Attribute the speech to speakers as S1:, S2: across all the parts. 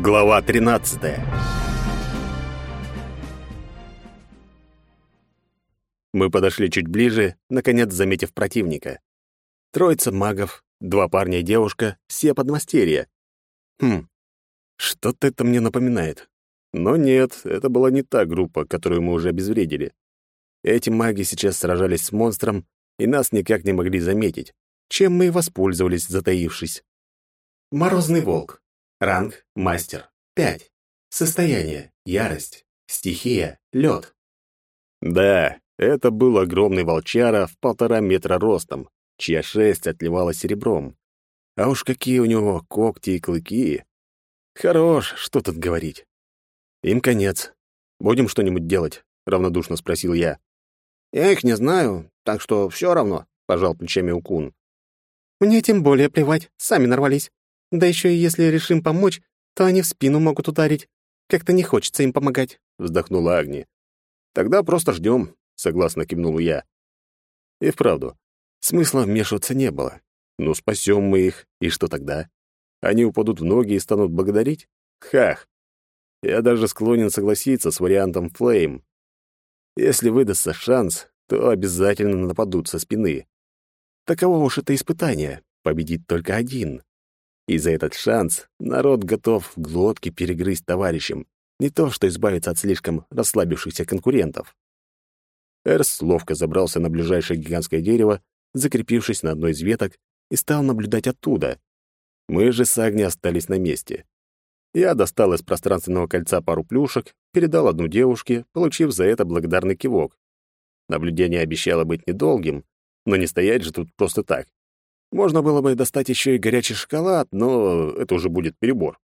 S1: Глава 13. Мы подошли чуть ближе, наконец заметив противника. Троица магов, два парня и девушка, все подмастерья. Хм, что-то это мне напоминает. Но нет, это была не та группа, которую мы уже обезвредили. Эти маги сейчас сражались с монстром, и нас никак не могли заметить, чем мы и воспользовались, затаившись.
S2: Морозный волк. Ранг – мастер. 5. Состояние – ярость. Стихия – лед.
S1: Да, это был огромный волчара в полтора метра ростом, чья шесть отливала серебром. А уж какие у него когти и клыки. Хорош, что тут говорить. Им конец. Будем что-нибудь делать? Равнодушно спросил я.
S3: Я их не знаю, так что все равно, пожал плечами Укун.
S4: Мне тем более плевать, сами нарвались. Да еще и если решим помочь, то они в спину могут ударить. Как-то не хочется им помогать», — вздохнула Агни.
S1: «Тогда просто ждем», — согласно кивнул я. И вправду, смысла вмешиваться не было. Ну, спасем мы их, и что тогда? Они упадут в ноги и станут благодарить? Хах! Я даже склонен согласиться с вариантом Флейм. Если выдастся шанс, то обязательно нападут со спины. Таково уж это испытание. Победит только один. И за этот шанс народ готов глотки перегрызть товарищам, не то что избавиться от слишком расслабившихся конкурентов. Эрс ловко забрался на ближайшее гигантское дерево, закрепившись на одной из веток, и стал наблюдать оттуда. Мы же с Агни остались на месте. Я достал из пространственного кольца пару плюшек, передал одну девушке, получив за это благодарный кивок. Наблюдение обещало быть недолгим, но не стоять же тут просто так. Можно было бы достать еще и горячий шоколад, но это уже будет перебор.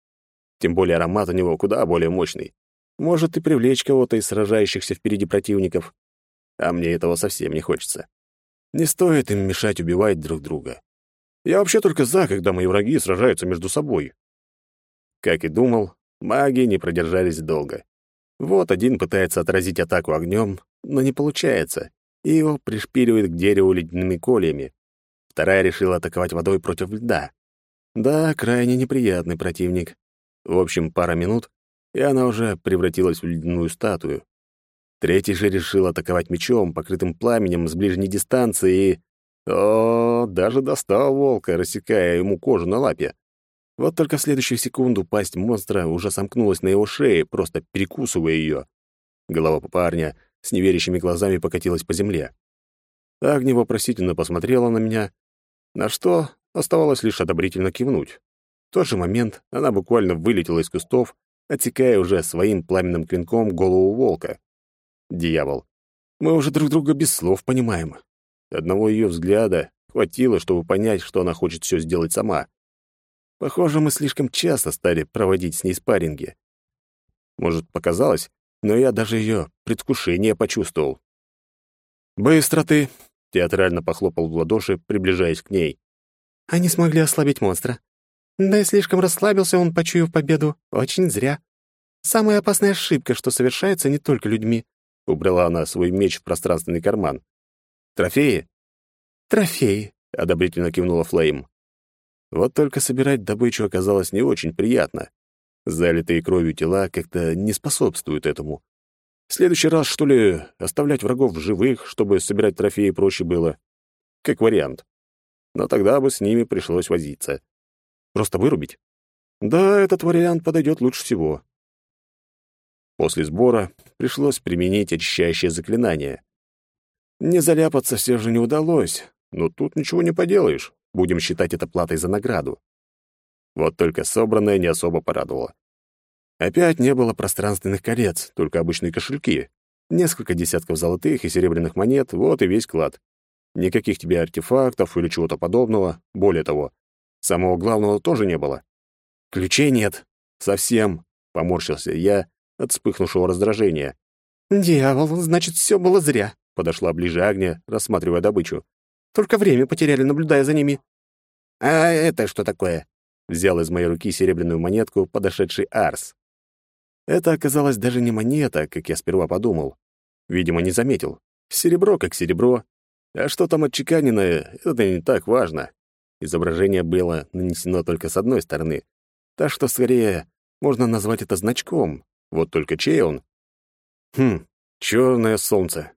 S1: Тем более аромат у него куда более мощный. Может и привлечь кого-то из сражающихся впереди противников. А мне этого совсем не хочется. Не стоит им мешать убивать друг друга. Я вообще только за, когда мои враги сражаются между собой. Как и думал, маги не продержались долго. Вот один пытается отразить атаку огнем, но не получается, и его пришпиливает к дереву ледяными кольями. Вторая решила атаковать водой против льда. Да, крайне неприятный противник. В общем, пара минут, и она уже превратилась в ледяную статую. Третий же решил атаковать мечом, покрытым пламенем с ближней дистанции, и... О, даже достал волка, рассекая ему кожу на лапе. Вот только в следующую секунду пасть монстра уже сомкнулась на его шее, просто перекусывая ее. Голова парня с неверящими глазами покатилась по земле. Агни вопросительно посмотрела на меня, на что оставалось лишь одобрительно кивнуть. В тот же момент она буквально вылетела из кустов, отсекая уже своим пламенным клинком голову волка. Дьявол. Мы уже друг друга без слов понимаем. Одного ее взгляда хватило, чтобы понять, что она хочет все сделать сама. Похоже, мы слишком часто стали проводить с ней спарринги. Может, показалось, но я даже ее предвкушение почувствовал. «Быстро ты!» Театрально похлопал в ладоши, приближаясь к ней.
S4: Они смогли ослабить монстра. Да и слишком расслабился он, почуяв победу. Очень зря. Самая опасная ошибка, что совершается не только людьми.
S1: Убрала она свой меч в пространственный карман. «Трофеи?»
S4: «Трофеи», —
S1: одобрительно кивнула Флейм. Вот только собирать добычу оказалось не очень приятно. Залитые кровью тела как-то не способствуют этому. В следующий раз, что ли, оставлять врагов живых, чтобы собирать трофеи проще было? Как вариант. Но тогда бы с ними пришлось возиться. Просто вырубить? Да, этот вариант подойдет лучше всего. После сбора пришлось применить очищающее заклинание. Не заляпаться все же не удалось, но тут ничего не поделаешь. Будем считать это платой за награду. Вот только собранное не особо порадовало. Опять не было пространственных колец, только обычные кошельки. Несколько десятков золотых и серебряных монет — вот и весь клад. Никаких тебе артефактов или чего-то подобного. Более того, самого главного тоже не было. Ключей нет. Совсем. Поморщился я от вспыхнувшего раздражения.
S4: «Дьявол, значит, все было зря», — подошла ближе Агния, рассматривая добычу. «Только время потеряли, наблюдая за ними».
S3: «А это что такое?»
S1: — взял из моей руки серебряную монетку подошедший Арс. Это оказалось даже не монета, как я сперва подумал. Видимо, не заметил. Серебро как серебро. А что там отчеканенное, это не так важно. Изображение было нанесено только с одной стороны, так что скорее можно назвать это значком. Вот только чей он? Хм, черное солнце.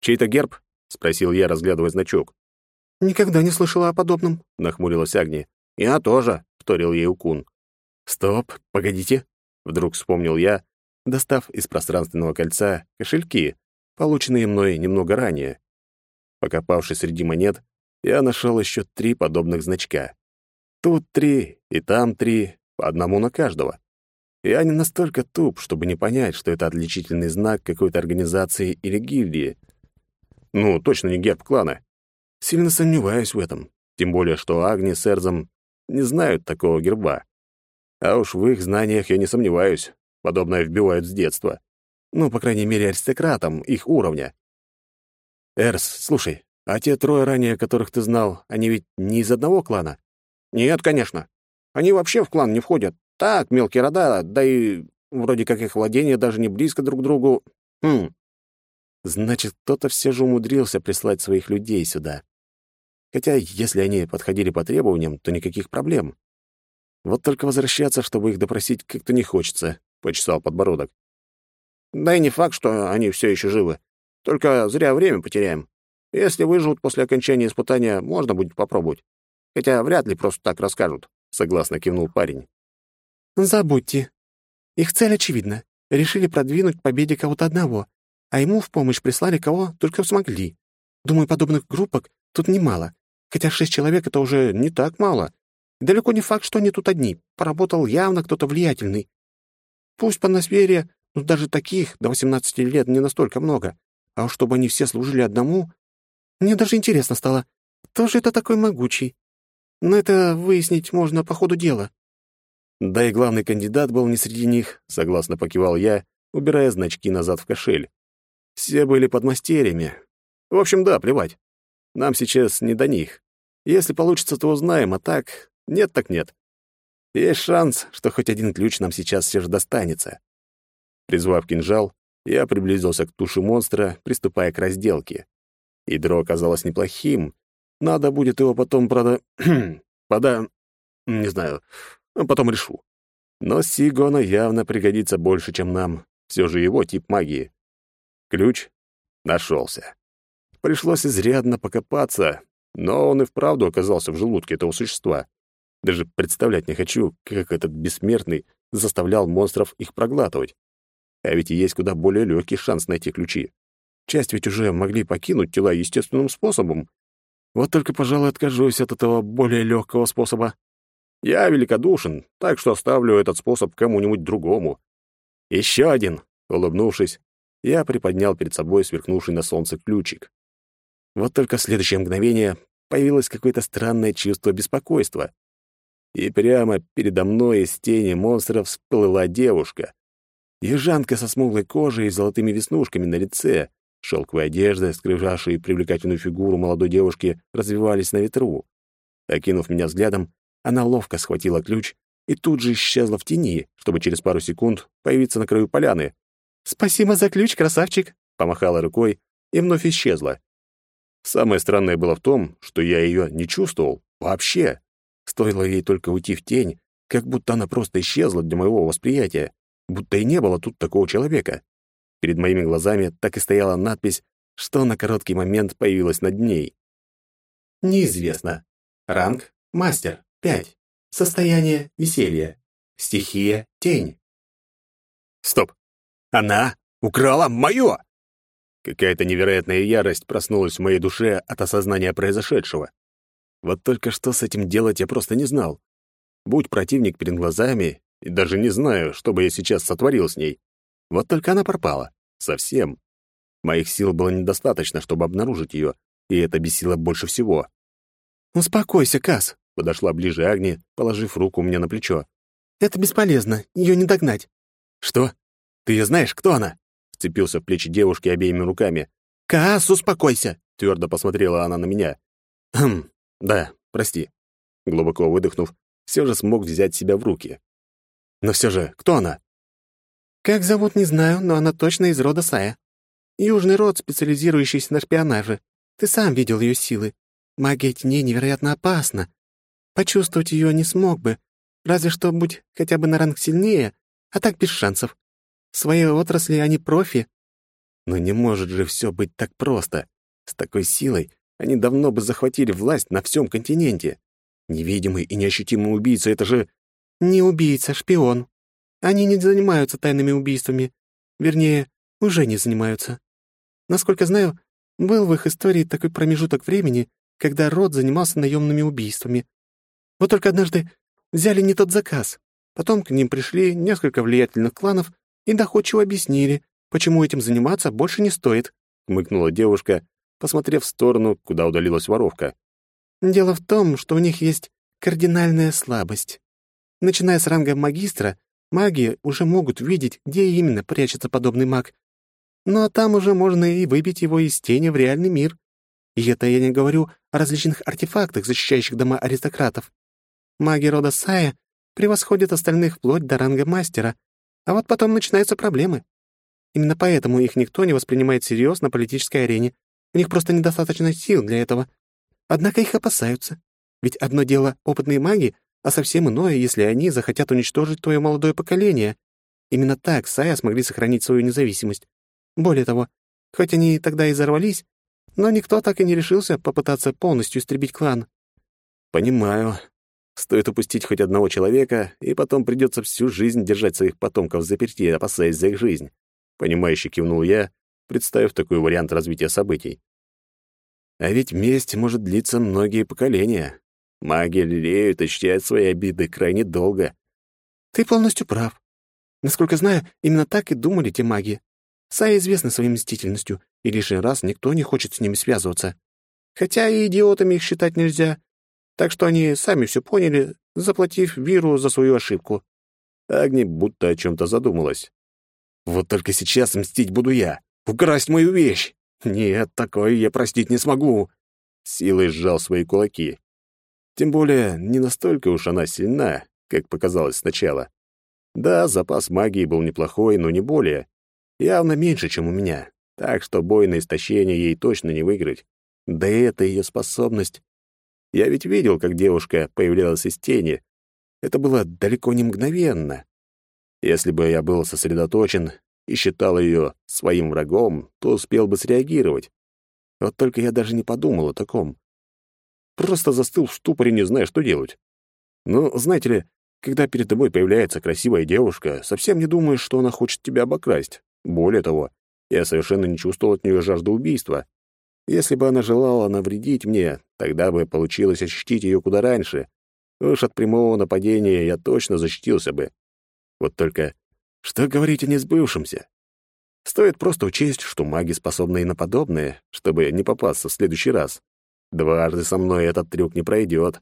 S1: Чей-то герб? спросил я, разглядывая значок.
S4: Никогда не слышала о подобном,
S1: нахмурилась Агния.
S3: Я тоже,
S1: вторил ей Укун. Стоп, погодите, вдруг вспомнил я, достав из пространственного кольца кошельки, полученные мной немного ранее. Покопавшись среди монет, я нашел еще три подобных значка. Тут три, и там три, по одному на каждого. Я не настолько туп, чтобы не понять, что это отличительный знак какой-то организации или гильдии. Ну, точно не герб клана. Сильно сомневаюсь в этом. Тем более, что Агни с Эрзом не знают такого герба. А уж в их знаниях я не сомневаюсь. Подобное вбивают с детства. Ну, по крайней мере, аристократам их уровня. Эрс, слушай, а те трое ранее, которых ты знал, они ведь не из одного клана?
S3: Нет, конечно. Они вообще в клан не входят. Так, мелкие рода, да и вроде как их владения даже не близко друг к другу. Хм.
S1: Значит, кто-то все же умудрился прислать своих людей сюда. Хотя, если они подходили по требованиям, то никаких проблем. Вот только возвращаться, чтобы их допросить, как-то не хочется, — почесал подбородок.
S3: Да и не факт, что они все еще живы. Только зря время потеряем. Если выживут после окончания испытания, можно будет попробовать. Хотя вряд ли просто так расскажут», — согласно кивнул парень.
S4: «Забудьте. Их цель очевидна. Решили продвинуть к победе кого-то одного, а ему в помощь прислали кого только смогли. Думаю, подобных группок тут немало, хотя шесть человек — это уже не так мало. Далеко не факт, что они тут одни. Поработал явно кто-то влиятельный. Пусть по Носфере, но даже таких до 18 лет не настолько много. А уж чтобы они все служили одному... Мне даже интересно стало, кто же это такой могучий? Но это выяснить можно по ходу дела.
S1: Да и главный кандидат был не среди них, согласно покивал я, убирая значки назад в кошель. Все были подмастерьями. В общем, да, плевать. Нам сейчас не до них. Если получится, то узнаем, а так... Нет так нет. Есть шанс, что хоть один ключ нам сейчас все же достанется. Призвав кинжал, я приблизился к туше монстра, приступая к разделке. Ядро оказалось неплохим, надо будет его потом, правда... пода... Не знаю. Потом решу. Но Сигона явно пригодится больше, чем нам. Все же его тип магии. Ключ нашелся. Пришлось изрядно покопаться, но он и вправду оказался в желудке этого существа. Даже представлять не хочу, как этот бессмертный заставлял монстров их проглатывать. А ведь есть куда более легкий шанс найти ключи. Часть ведь уже могли покинуть тела естественным способом, вот только, пожалуй, откажусь от этого более легкого способа. Я великодушен, так что оставлю этот способ кому-нибудь другому. Еще один, улыбнувшись, я приподнял перед собой сверкнувший на солнце ключик. Вот только в следующее мгновение появилось какое-то странное чувство беспокойства. И прямо передо мной из тени монстра всплыла девушка. Ежанка со смуглой кожей и золотыми веснушками на лице, Шелковая одежда, скрывавшая привлекательную фигуру молодой девушки, развивались на ветру. Окинув меня взглядом, она ловко схватила ключ и тут же исчезла в тени, чтобы через пару секунд появиться на краю поляны.
S4: «Спасибо за ключ, красавчик!» — помахала рукой и вновь исчезла.
S1: Самое странное было в том, что я ее не чувствовал вообще. Стоило ей только уйти в тень, как будто она просто исчезла для моего восприятия, будто и не было тут такого человека. Перед моими глазами так и стояла надпись, что на короткий момент появилась над ней.
S2: Неизвестно. Ранг — мастер, 5. Состояние — веселье. Стихия — тень.
S1: Стоп! Она украла моё! Какая-то невероятная ярость проснулась в моей душе от осознания произошедшего. Вот только что с этим делать я просто не знал. Будь противник перед глазами, и даже не знаю, что бы я сейчас сотворил с ней. Вот только она пропала. Совсем. Моих сил было недостаточно, чтобы обнаружить ее, и это бесило больше всего.
S4: «Успокойся, Кас», —
S1: подошла ближе Агни, положив руку мне на плечо.
S4: «Это бесполезно, ее не догнать».
S1: «Что? Ты ее знаешь, кто она?» Вцепился в плечи девушки обеими руками.
S4: «Каас, успокойся!»
S1: — твердо посмотрела она на меня. «Хм, да, прости». Глубоко выдохнув, все же смог взять себя в руки. «Но все же, кто она?»
S4: Как зовут, не знаю, но она точно из рода Сая. Южный род, специализирующийся на шпионаже. Ты сам видел ее силы. Магия теней невероятно опасна. Почувствовать ее не смог бы. Разве что будь хотя бы на ранг сильнее, А так без шансов. В своей отрасли они профи.
S1: Но не может же все быть так просто. С такой силой они давно бы захватили власть на всем континенте. Невидимый и неощутимый убийца — это же...
S4: Не убийца, шпион. Они не занимаются тайными убийствами. Вернее, уже не занимаются. Насколько знаю, был в их истории такой промежуток времени, когда род занимался наемными убийствами. Вот только однажды взяли не тот заказ. Потом к ним пришли несколько влиятельных кланов и доходчиво объяснили, почему этим заниматься больше не стоит», — хмыкнула девушка, посмотрев в сторону, куда удалилась воровка. «Дело в том, что у них есть кардинальная слабость. Начиная с ранга магистра, маги уже могут видеть, где именно прячется подобный маг. Но там уже можно и выбить его из тени в реальный мир. И это я не говорю о различных артефактах, защищающих дома аристократов. Маги рода Сая превосходят остальных вплоть до ранга мастера, а вот потом начинаются проблемы. Именно поэтому их никто не воспринимает всерьез на политической арене. У них просто недостаточно сил для этого. Однако их опасаются. Ведь одно дело — опытные маги, а совсем иное, если они захотят уничтожить твое молодое поколение. Именно так Сая смогли сохранить свою независимость. Более того, хоть они тогда и взорвались, но никто так и не решился попытаться полностью истребить клан.
S1: «Понимаю. Стоит упустить хоть одного человека, и потом придется всю жизнь держать своих потомков заперти, опасаясь за их жизнь. Понимающе кивнул я, представив такой вариант развития событий. А ведь месть может длиться многие поколения. Маги лелеют и чтят свои обиды крайне долго.
S4: Ты полностью прав. Насколько знаю, именно так и думали те маги. Сая известна своей мстительностью, и лишний раз никто не хочет с ними связываться. Хотя и идиотами их считать нельзя. Так что они сами все поняли, заплатив Виру за свою ошибку.
S1: Агни будто о чем-то задумалась. Вот только сейчас мстить буду я. Украсть мою вещь. Нет, такое я простить не смогу. Силой сжал свои кулаки. Тем более, не настолько уж она сильна, как показалось сначала. Да, запас магии был неплохой, но не более. Явно меньше, чем у меня. Так что бой на истощение ей точно не выиграть. Да и это ее способность. Я ведь видел, как девушка появлялась из тени. Это было далеко не мгновенно. Если бы я был сосредоточен и считал ее своим врагом, то успел бы среагировать. Вот только я даже не подумал о таком. Просто застыл в ступоре, не зная, что делать. Ну, знаете ли, когда перед тобой появляется красивая девушка, совсем не думаешь, что она хочет тебя обокрасть. Более того, я совершенно не чувствовал от нее жажды убийства. Если бы она желала навредить мне, тогда бы получилось ощутить ее куда раньше. Уж от прямого нападения я точно защитился бы. Вот только что говорить о несбывшемся? Стоит просто учесть, что маги способны и на подобное, чтобы не попасться в следующий раз. Дважды со мной этот трюк не пройдет.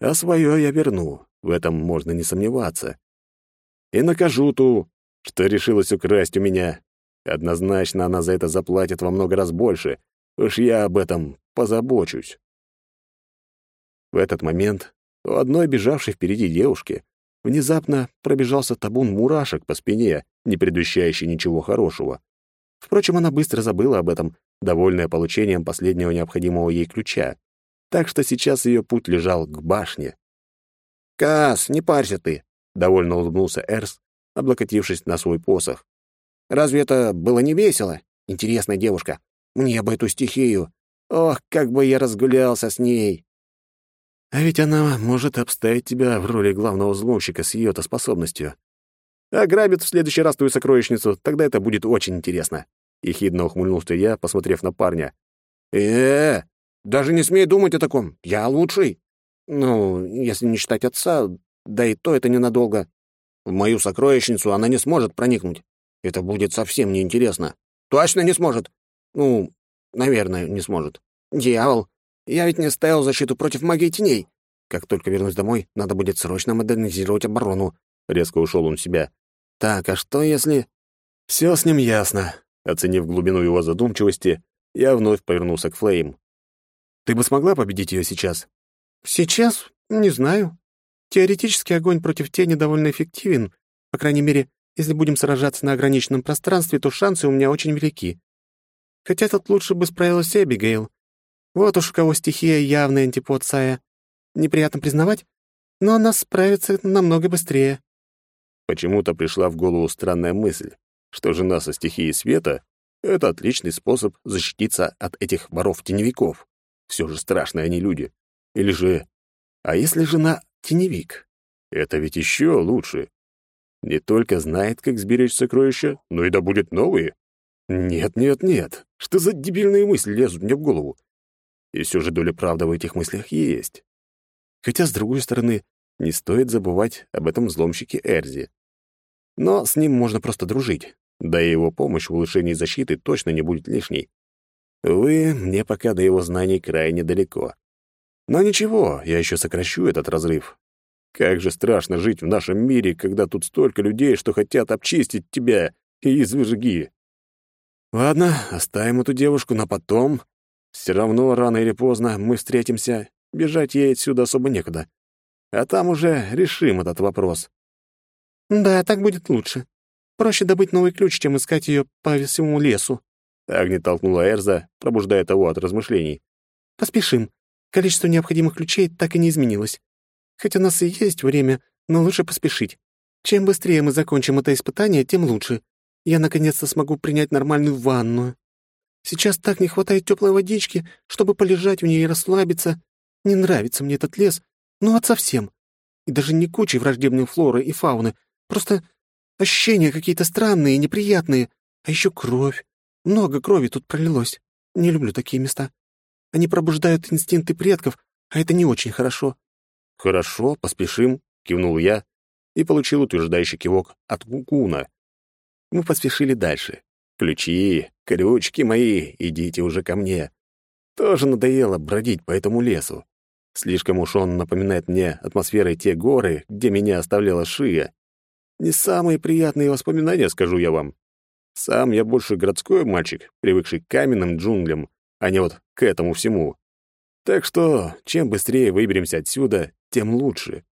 S1: А свое я верну, в этом можно не сомневаться. И накажу ту, что решилась украсть у меня. Однозначно она за это заплатит во много раз больше. Уж я об этом позабочусь. В этот момент у одной бежавшей впереди девушки внезапно пробежался табун мурашек по спине, не предвещающий ничего хорошего. Впрочем, она быстро забыла об этом, довольная получением последнего необходимого ей ключа. Так что сейчас ее путь лежал к башне.
S3: «Кас, не парься ты!»
S1: — довольно улыбнулся Эрс, облокотившись на свой посох.
S3: «Разве это было не весело? Интересная девушка. Мне бы эту стихию. Ох, как бы я разгулялся с ней!»
S1: А ведь она может обставить тебя в роли главного взломщика с ее-то способностью. Ограбит в следующий раз твою сокровищницу, тогда это будет очень интересно. Ехидно ухмыльнулся я, посмотрев на парня.
S3: э, -э даже не смей думать о таком. Я лучший. Ну, если не считать отца, да и то это ненадолго. В мою сокровищницу она не сможет проникнуть. Это будет совсем неинтересно. Точно не сможет. Ну, наверное, не сможет. Дьявол, я ведь не ставил защиту против магии теней. Как только вернусь домой, надо будет срочно модернизировать оборону.
S1: Резко ушел он в себя.
S3: Так, а что если...
S1: Все с ним ясно. Оценив глубину его задумчивости, я вновь повернулся к Флейм. Ты бы смогла победить ее сейчас?
S4: Сейчас? Не знаю. Теоретически огонь против тени довольно эффективен. По крайней мере, если будем сражаться на ограниченном пространстве, то шансы у меня очень велики. Хотя тут лучше бы справилась Эбигейл. Вот уж у кого стихия явный антипод Сая. Неприятно признавать, но она справится намного быстрее.
S1: Почему-то пришла в голову странная мысль, что жена со стихией света — это отличный способ защититься от этих воров-теневиков. Все же страшные они люди. Или же... А если жена теневик? Это ведь еще лучше. Не только знает, как сберечь сокровища, но и добудет новые. Нет, нет, нет. Что за дебильные мысли лезут мне в голову? И все же доля правды в этих мыслях есть. Хотя, с другой стороны, не стоит забывать об этом взломщике Эрзи. Но с ним можно просто дружить, да и его помощь в улучшении защиты точно не будет лишней. Увы, мне пока до его знаний крайне далеко. Но ничего, я еще сокращу этот разрыв. Как же страшно жить в нашем мире, когда тут столько людей, что хотят обчистить тебя и из выжиги. Ладно, оставим эту девушку на потом. Все равно, рано или поздно, мы встретимся. Бежать ей отсюда особо некуда. А там уже решим этот вопрос.
S4: Да, так будет лучше. Проще добыть новый ключ, чем искать ее по всему лесу.
S1: Агни толкнула Эрза, пробуждая того от размышлений.
S4: Поспешим. Количество необходимых ключей так и не изменилось. Хоть у нас и есть время, но лучше поспешить. Чем быстрее мы закончим это испытание, тем лучше. Я наконец-то смогу принять нормальную ванную. Сейчас так не хватает теплой водички, чтобы полежать в ней и расслабиться. Не нравится мне этот лес, ну от совсем. И даже не кучей враждебной флоры и фауны, просто ощущения какие-то странные неприятные. А еще кровь. Много крови тут пролилось. Не люблю такие места. Они пробуждают инстинкты предков, а это не очень хорошо.
S1: «Хорошо, поспешим», — кивнул я и получил утверждающий кивок от Кукуна. Мы поспешили дальше. «Ключи, крючки мои, идите уже ко мне». Тоже надоело бродить по этому лесу. Слишком уж он напоминает мне атмосферой те горы, где меня оставляла Шия. Не самые приятные воспоминания, скажу я вам. Сам я больше городской мальчик, привыкший к каменным джунглям, а не вот к этому всему. Так что, чем быстрее выберемся отсюда, тем лучше.